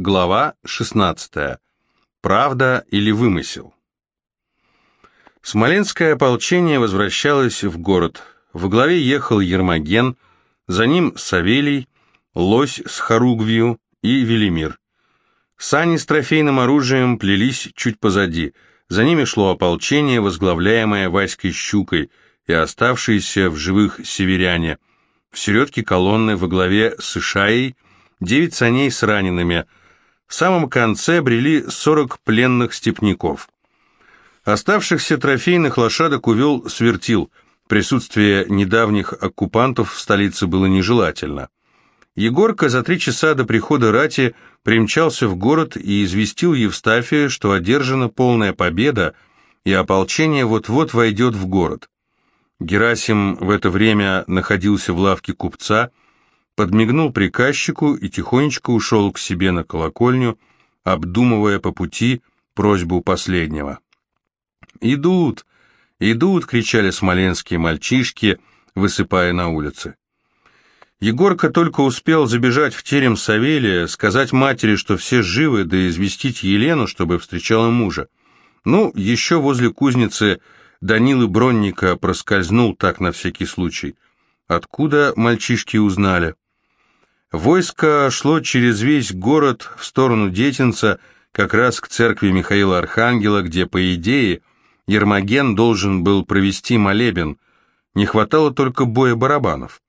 Глава 16. Правда или вымысел? Смоленское ополчение возвращалось в город. В главе ехал Ермоген, за ним Савелий, Лось с Харугвью и Велимир. Сани с трофейным оружием плелись чуть позади. За ними шло ополчение, возглавляемое Васькой Щукой, и оставшиеся в живых северяне. В середке колонны во главе с Ишаей девять саней с ранеными – в самом конце брели 40 пленных степняков. Оставшихся трофейных лошадок увел свертил. Присутствие недавних оккупантов в столице было нежелательно. Егорка за три часа до прихода рати примчался в город и известил Евстафия, что одержана полная победа, и ополчение вот-вот войдет в город. Герасим в это время находился в лавке купца, подмигнул приказчику и тихонечко ушел к себе на колокольню, обдумывая по пути просьбу последнего. «Идут! Идут!» — кричали смоленские мальчишки, высыпая на улицы. Егорка только успел забежать в терем Савелия, сказать матери, что все живы, да известить Елену, чтобы встречала мужа. Ну, еще возле кузницы Данилы Бронника проскользнул так на всякий случай. Откуда мальчишки узнали? Войско шло через весь город в сторону Детинца, как раз к церкви Михаила Архангела, где, по идее, Ермоген должен был провести молебен. Не хватало только боя барабанов.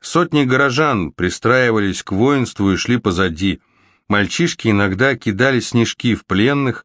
Сотни горожан пристраивались к воинству и шли позади. Мальчишки иногда кидали снежки в пленных,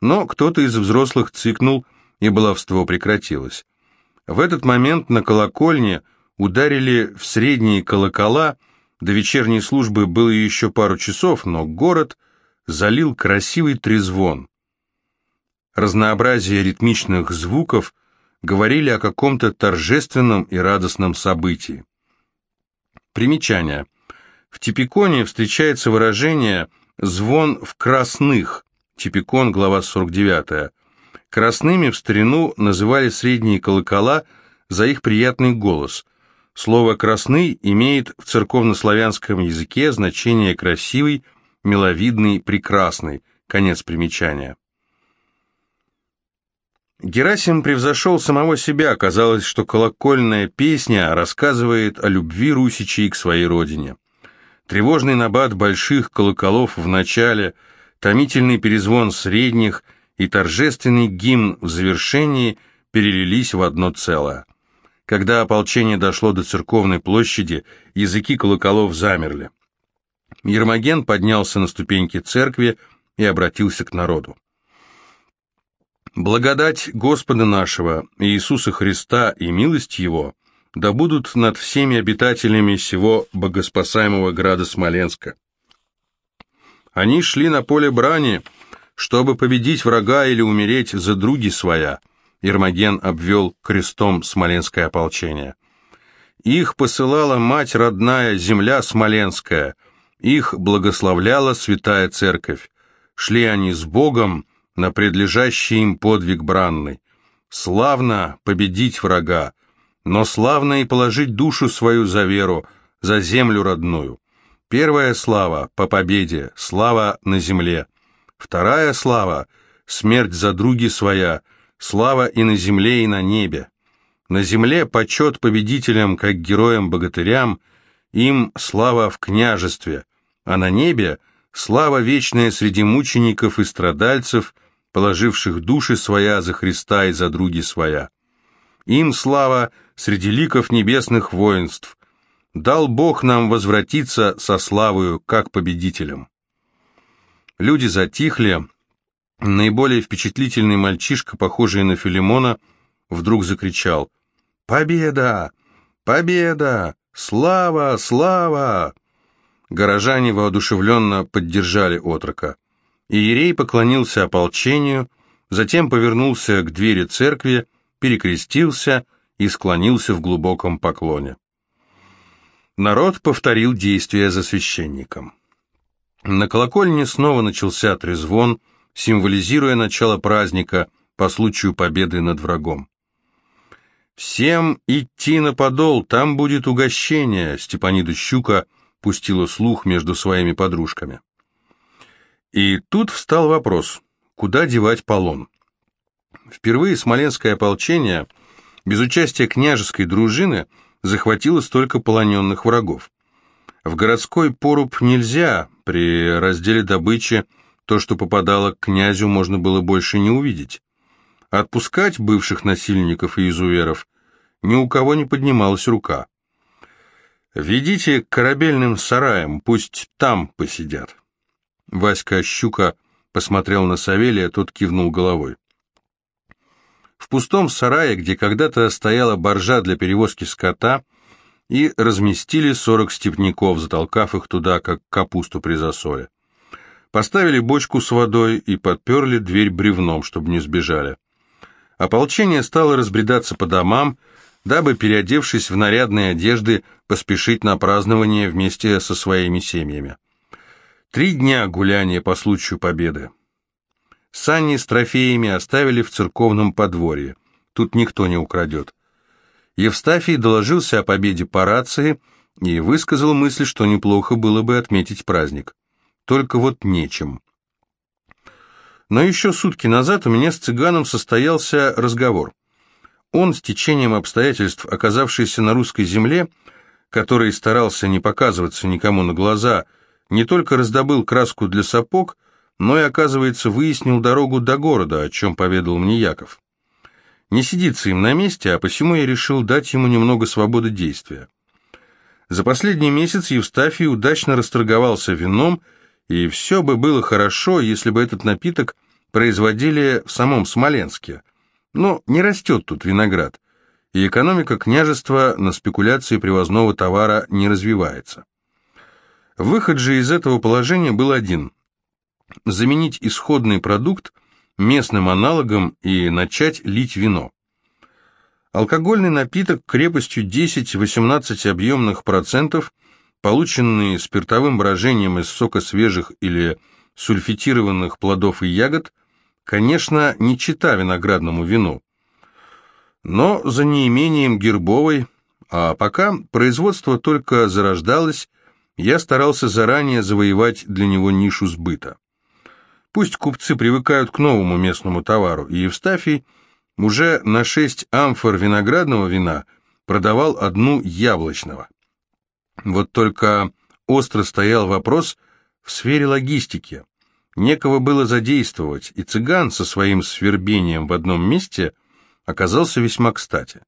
но кто-то из взрослых цикнул, и баловство прекратилось. В этот момент на колокольне ударили в средние колокола – до вечерней службы было еще пару часов, но город залил красивый трезвон. Разнообразие ритмичных звуков говорили о каком-то торжественном и радостном событии. Примечание. В Типиконе встречается выражение «звон в красных», Типикон, глава 49. Красными в старину называли средние колокола за их приятный голос. Слово «красный» имеет в церковнославянском языке значение «красивый», «миловидный», «прекрасный». Конец примечания. Герасим превзошел самого себя, казалось, что колокольная песня рассказывает о любви русичей к своей родине. Тревожный набат больших колоколов в начале, томительный перезвон средних и торжественный гимн в завершении перелились в одно целое. Когда ополчение дошло до церковной площади, языки колоколов замерли. Ермоген поднялся на ступеньки церкви и обратился к народу. «Благодать Господа нашего, Иисуса Христа и милость Его да будут над всеми обитателями сего богоспасаемого града Смоленска. Они шли на поле брани, чтобы победить врага или умереть за други своя». Ермоген обвел крестом смоленское ополчение. Их посылала мать родная, земля смоленская, их благословляла святая церковь. Шли они с Богом на предлежащий им подвиг бранный. Славно победить врага, но славно и положить душу свою за веру, за землю родную. Первая слава по победе, слава на земле. Вторая слава — смерть за други своя, слава и на земле, и на небе. На земле почет победителям, как героям-богатырям, им слава в княжестве, а на небе слава вечная среди мучеников и страдальцев, положивших души своя за Христа и за други своя. Им слава среди ликов небесных воинств. Дал Бог нам возвратиться со славою, как победителям. Люди затихли, Наиболее впечатлительный мальчишка, похожий на Филимона, вдруг закричал «Победа! Победа! Слава! Слава!» Горожане воодушевленно поддержали отрока. Иерей поклонился ополчению, затем повернулся к двери церкви, перекрестился и склонился в глубоком поклоне. Народ повторил действия за священником. На колокольне снова начался трезвон, символизируя начало праздника по случаю победы над врагом. «Всем идти на подол, там будет угощение», — Степанида Щука пустила слух между своими подружками. И тут встал вопрос, куда девать полон? Впервые смоленское ополчение, без участия княжеской дружины, захватило столько полоненных врагов. В городской поруб нельзя, при разделе добычи то, что попадало к князю, можно было больше не увидеть. Отпускать бывших насильников и изуверов ни у кого не поднималась рука. «Ведите к корабельным сараям, пусть там посидят». Васька Щука посмотрел на Савелия, тот кивнул головой. В пустом сарае, где когда-то стояла боржа для перевозки скота, и разместили сорок степняков, затолкав их туда, как капусту при засоле. Поставили бочку с водой и подперли дверь бревном, чтобы не сбежали. Ополчение стало разбредаться по домам, дабы, переодевшись в нарядные одежды, поспешить на празднование вместе со своими семьями. Три дня гуляния по случаю победы. Сани с трофеями оставили в церковном подворье. Тут никто не украдет. Евстафий доложился о победе по рации и высказал мысль, что неплохо было бы отметить праздник. Только вот нечем. Но еще сутки назад у меня с цыганом состоялся разговор. Он, с течением обстоятельств, оказавшийся на русской земле, который старался не показываться никому на глаза, не только раздобыл краску для сапог, но и, оказывается, выяснил дорогу до города, о чем поведал мне Яков. Не сидится им на месте, а посему я решил дать ему немного свободы действия. За последний месяц Евстафий удачно расторговался вином, и все бы было хорошо, если бы этот напиток производили в самом Смоленске. Но не растет тут виноград, и экономика княжества на спекуляции привозного товара не развивается. Выход же из этого положения был один – заменить исходный продукт местным аналогом и начать лить вино. Алкогольный напиток крепостью 10-18 объемных процентов, полученный спиртовым брожением из сока свежих или сульфитированных плодов и ягод, конечно, не чита виноградному вину, но за неимением гербовой, а пока производство только зарождалось, я старался заранее завоевать для него нишу сбыта. Пусть купцы привыкают к новому местному товару, и Евстафий уже на шесть амфор виноградного вина продавал одну яблочного. Вот только остро стоял вопрос в сфере логистики. Некого было задействовать, и цыган со своим свербением в одном месте оказался весьма кстати.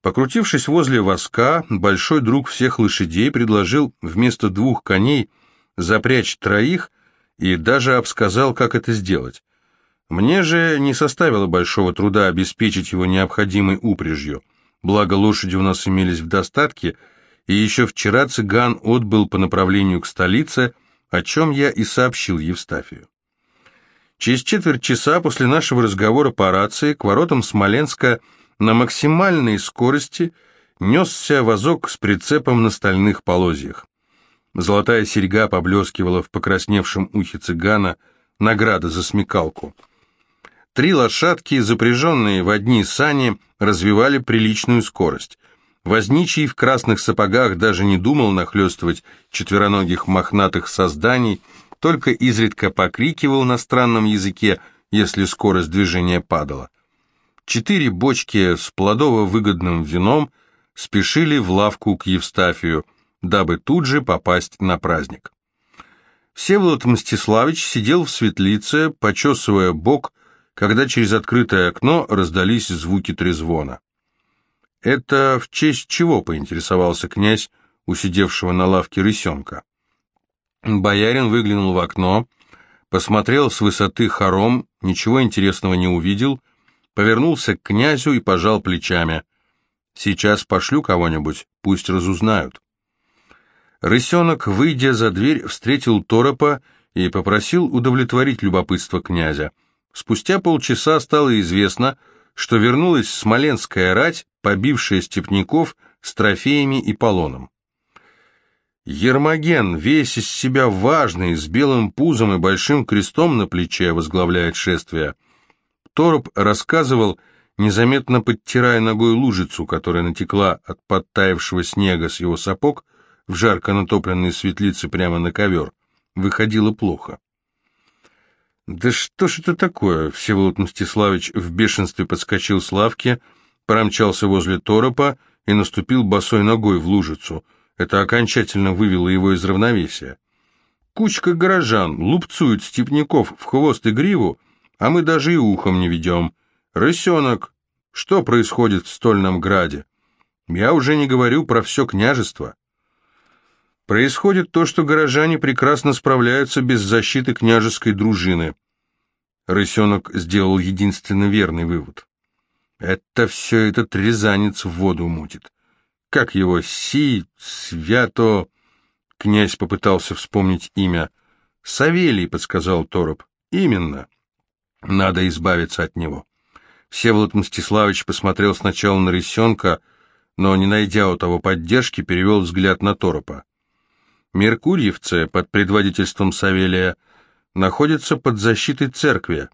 Покрутившись возле воска, большой друг всех лошадей предложил вместо двух коней запрячь троих и даже обсказал, как это сделать. Мне же не составило большого труда обеспечить его необходимой упряжью, благо лошади у нас имелись в достатке, и еще вчера цыган отбыл по направлению к столице, о чем я и сообщил Евстафию. Через четверть часа после нашего разговора по рации к воротам Смоленска – на максимальной скорости несся вазок с прицепом на стальных полозьях. Золотая серьга поблескивала в покрасневшем ухе цыгана, награда за смекалку. Три лошадки, запряженные в одни сани, развивали приличную скорость. Возничий в красных сапогах даже не думал нахлестывать четвероногих мохнатых созданий, только изредка покрикивал на странном языке, если скорость движения падала. Четыре бочки с плодово-выгодным вином спешили в лавку к Евстафию, дабы тут же попасть на праздник. Всеволод Мстиславич сидел в светлице, почесывая бок, когда через открытое окно раздались звуки трезвона. «Это в честь чего?» — поинтересовался князь, усидевшего на лавке рысенка. Боярин выглянул в окно, посмотрел с высоты хором, ничего интересного не увидел — повернулся к князю и пожал плечами. «Сейчас пошлю кого-нибудь, пусть разузнают». Рысенок, выйдя за дверь, встретил Торопа и попросил удовлетворить любопытство князя. Спустя полчаса стало известно, что вернулась смоленская рать, побившая степняков с трофеями и полоном. Ермоген, весь из себя важный, с белым пузом и большим крестом на плече, возглавляет шествие – Тороп рассказывал, незаметно подтирая ногой лужицу, которая натекла от подтаявшего снега с его сапог в жарко натопленной светлице прямо на ковер. Выходило плохо. «Да что ж это такое?» Всеволод Мстиславич в бешенстве подскочил с лавки, промчался возле торопа и наступил босой ногой в лужицу. Это окончательно вывело его из равновесия. Кучка горожан лупцует степняков в хвост и гриву, а мы даже и ухом не ведем. Рысенок, что происходит в стольном граде? Я уже не говорю про все княжество. Происходит то, что горожане прекрасно справляются без защиты княжеской дружины. Рысенок сделал единственно верный вывод. Это все этот рязанец в воду мутит. Как его, Си, Свято... Князь попытался вспомнить имя. «Савелий», — подсказал Тороп. «Именно. Надо избавиться от него». Всеволод Мстиславович посмотрел сначала на Рысенка, но, не найдя у того поддержки, перевел взгляд на Торопа. Меркурьевцы под предводительством Савелия находятся под защитой церкви.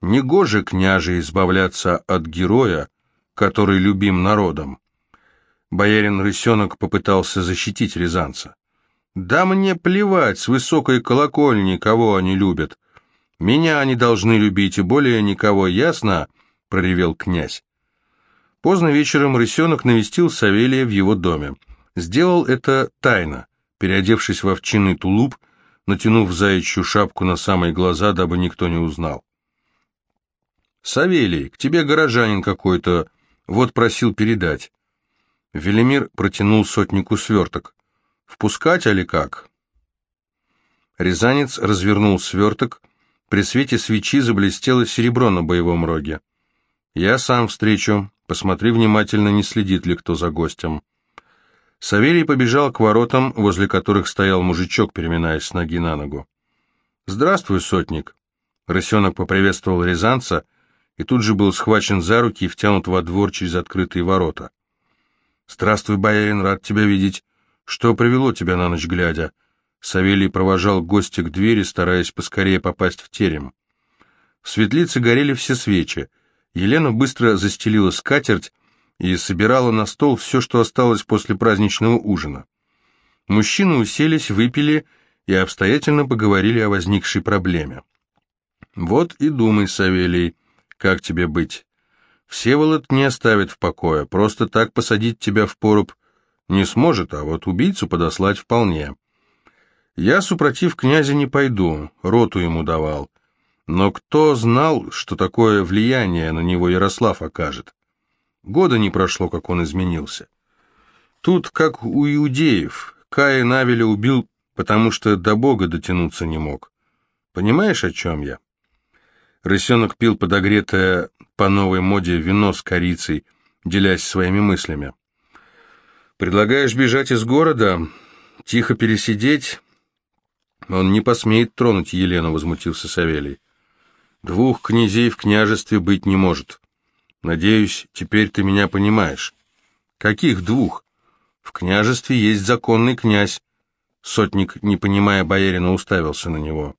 Негоже княже избавляться от героя, который любим народом. Боярин Рысенок попытался защитить рязанца. «Да мне плевать с высокой колокольни, кого они любят. Меня они должны любить, и более никого, ясно?» — проревел князь. Поздно вечером Рысенок навестил Савелия в его доме. Сделал это тайно переодевшись в овчинный тулуп, натянув заячью шапку на самые глаза, дабы никто не узнал. «Савелий, к тебе горожанин какой-то, вот просил передать». Велимир протянул сотнику сверток. «Впускать, али как?» Рязанец развернул сверток, при свете свечи заблестело серебро на боевом роге. «Я сам встречу, посмотри внимательно, не следит ли кто за гостем». Савелий побежал к воротам, возле которых стоял мужичок, переминаясь с ноги на ногу. «Здравствуй, сотник!» Рысенок поприветствовал Рязанца и тут же был схвачен за руки и втянут во двор через открытые ворота. «Здравствуй, боярин, рад тебя видеть. Что привело тебя на ночь глядя?» Савелий провожал гостя к двери, стараясь поскорее попасть в терем. В светлице горели все свечи. Елена быстро застелила скатерть, и собирала на стол все, что осталось после праздничного ужина. Мужчины уселись, выпили и обстоятельно поговорили о возникшей проблеме. «Вот и думай, Савелий, как тебе быть. Всеволод не оставит в покое, просто так посадить тебя в поруб не сможет, а вот убийцу подослать вполне. Я, супротив князя, не пойду, роту ему давал. Но кто знал, что такое влияние на него Ярослав окажет? Года не прошло, как он изменился. Тут, как у иудеев, Каин Авеля убил, потому что до Бога дотянуться не мог. Понимаешь, о чем я? Рысенок пил подогретое по новой моде вино с корицей, делясь своими мыслями. «Предлагаешь бежать из города, тихо пересидеть?» «Он не посмеет тронуть Елену», — возмутился Савелий. «Двух князей в княжестве быть не может. Надеюсь, теперь ты меня понимаешь. Каких двух? В княжестве есть законный князь. Сотник, не понимая боярина, уставился на него.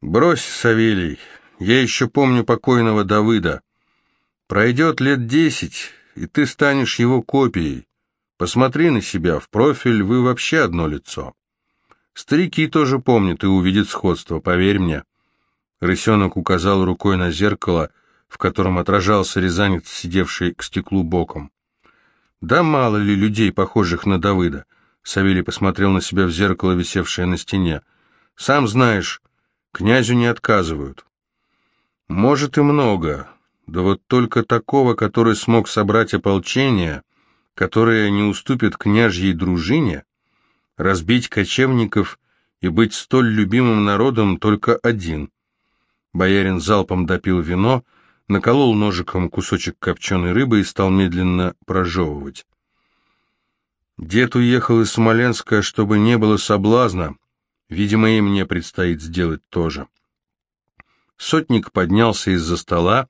Брось, Савелий, я еще помню покойного Давыда. Пройдет лет десять, и ты станешь его копией. Посмотри на себя, в профиль вы вообще одно лицо. Старики тоже помнят и увидят сходство, поверь мне. Рысенок указал рукой на зеркало — в котором отражался рязанец, сидевший к стеклу боком. «Да мало ли людей, похожих на Давыда», — Савелий посмотрел на себя в зеркало, висевшее на стене. «Сам знаешь, князю не отказывают». «Может и много, да вот только такого, который смог собрать ополчение, которое не уступит княжьей дружине, разбить кочевников и быть столь любимым народом только один». Боярин залпом допил вино, — наколол ножиком кусочек копченой рыбы и стал медленно прожевывать. Дед уехал из Смоленска, чтобы не было соблазна. Видимо, и мне предстоит сделать то же. Сотник поднялся из-за стола,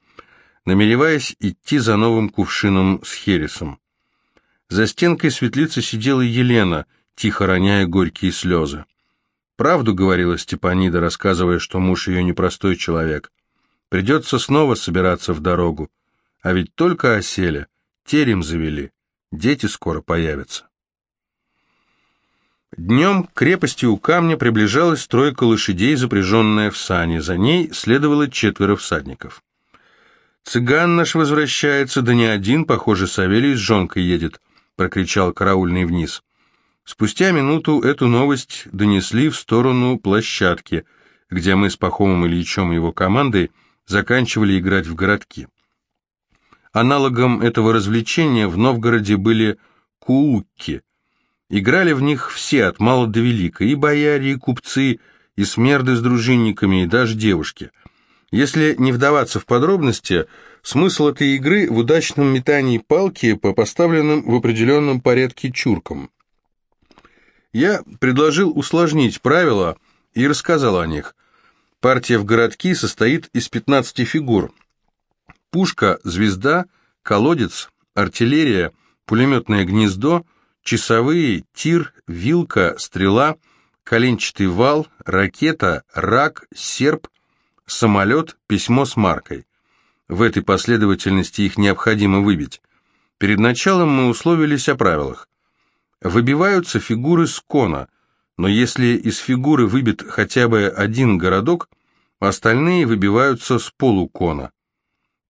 намереваясь идти за новым кувшином с хересом. За стенкой светлицы сидела Елена, тихо роняя горькие слезы. Правду говорила Степанида, рассказывая, что муж ее непростой человек. Придется снова собираться в дорогу. А ведь только осели, терем завели, дети скоро появятся. Днем к крепости у камня приближалась тройка лошадей, запряженная в сани. За ней следовало четверо всадников. «Цыган наш возвращается, да не один, похоже, Савелий с жонкой едет», — прокричал караульный вниз. Спустя минуту эту новость донесли в сторону площадки, где мы с Пахомом Ильичем и его командой заканчивали играть в городки. Аналогом этого развлечения в Новгороде были куукки, Играли в них все, от мала до велика, и бояре, и купцы, и смерды с дружинниками, и даже девушки. Если не вдаваться в подробности, смысл этой игры в удачном метании палки по поставленным в определенном порядке чуркам. Я предложил усложнить правила и рассказал о них. Партия в городки состоит из 15 фигур. Пушка, звезда, колодец, артиллерия, пулеметное гнездо – часовые, тир, вилка, стрела, коленчатый вал, ракета, рак, серп, самолет, письмо с маркой. В этой последовательности их необходимо выбить. Перед началом мы условились о правилах. Выбиваются фигуры с кона, но если из фигуры выбит хотя бы один городок, остальные выбиваются с полукона.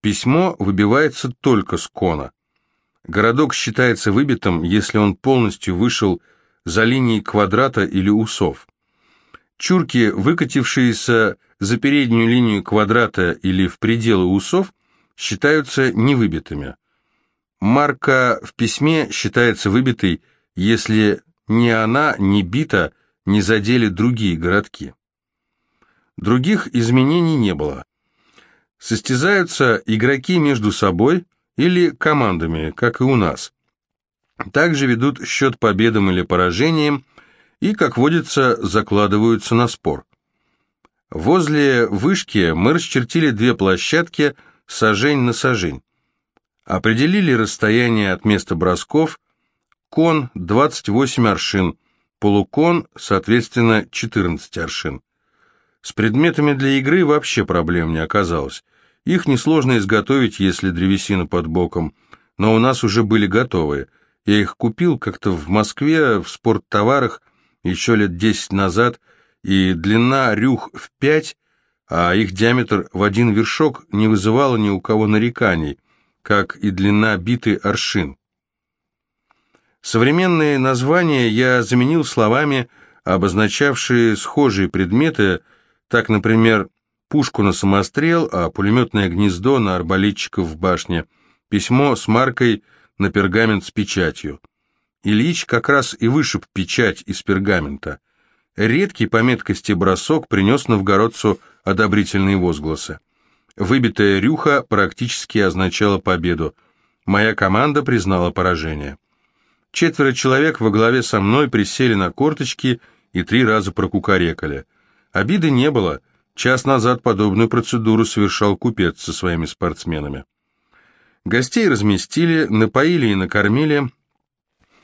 Письмо выбивается только с кона. Городок считается выбитым, если он полностью вышел за линии квадрата или усов. Чурки, выкатившиеся за переднюю линию квадрата или в пределы усов, считаются невыбитыми. Марка в письме считается выбитой, если ни она, ни бита не задели другие городки. Других изменений не было. Состязаются игроки между собой – или командами, как и у нас. Также ведут счет победам или поражениям и, как водится, закладываются на спор. Возле вышки мы расчертили две площадки сажень на сажень. Определили расстояние от места бросков, кон 28 аршин, полукон, соответственно, 14 аршин. С предметами для игры вообще проблем не оказалось. Их несложно изготовить, если древесина под боком, но у нас уже были готовые. Я их купил как-то в Москве в спорттоварах еще лет десять назад, и длина рюх в пять, а их диаметр в один вершок не вызывала ни у кого нареканий, как и длина биты аршин. Современные названия я заменил словами, обозначавшие схожие предметы, так, например, пушку на самострел, а пулеметное гнездо на арбалетчиков в башне, письмо с маркой на пергамент с печатью. Ильич как раз и вышиб печать из пергамента. Редкий по меткости бросок принес новгородцу одобрительные возгласы. Выбитая рюха практически означала победу. Моя команда признала поражение. Четверо человек во главе со мной присели на корточки и три раза прокукарекали. Обиды не было — Час назад подобную процедуру совершал купец со своими спортсменами. Гостей разместили, напоили и накормили.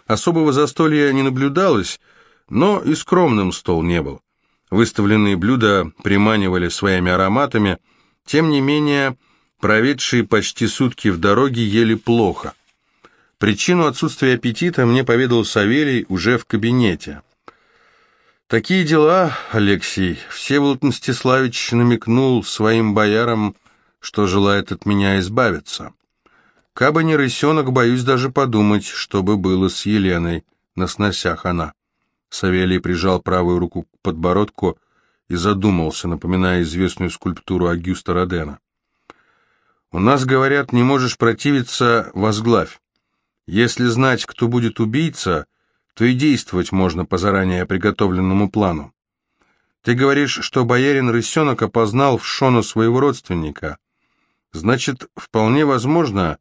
Особого застолья не наблюдалось, но и скромным стол не был. Выставленные блюда приманивали своими ароматами, тем не менее, проведшие почти сутки в дороге ели плохо. Причину отсутствия аппетита мне поведал Савелий уже в кабинете. Такие дела, Алексей. Всеволод Мстиславич намекнул своим боярам, что желает от меня избавиться. Кабы не рысенок, боюсь даже подумать, что бы было с Еленой на сносях она. Савелий прижал правую руку к подбородку и задумался, напоминая известную скульптуру Агюста Родена. «У нас, говорят, не можешь противиться, возглавь. Если знать, кто будет убийца, то и действовать можно по заранее приготовленному плану. Ты говоришь, что боярин Рысенок опознал в Шона своего родственника. Значит, вполне возможно,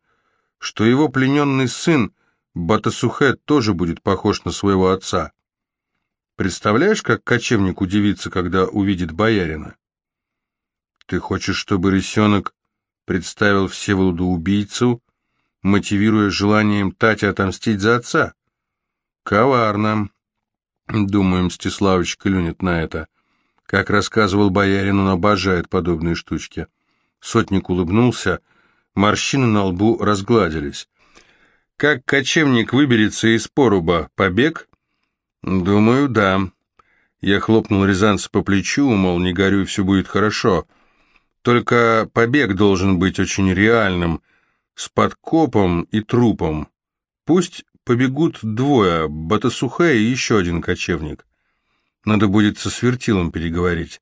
что его плененный сын Батасухе тоже будет похож на своего отца. Представляешь, как кочевник удивится, когда увидит боярина? Ты хочешь, чтобы Рысенок представил Всеволоду убийцу, мотивируя желанием Тати отомстить за отца? Коварно. Думаю, Мстиславыч клюнет на это. Как рассказывал боярин, он обожает подобные штучки. Сотник улыбнулся, морщины на лбу разгладились. Как кочевник выберется из поруба, побег? «Думаю, да». Я хлопнул Рязанца по плечу, мол, не горюй, все будет хорошо. Только побег должен быть очень реальным, с подкопом и трупом. Пусть побегут двое, Батасухе и еще один кочевник. Надо будет со Свертилом переговорить.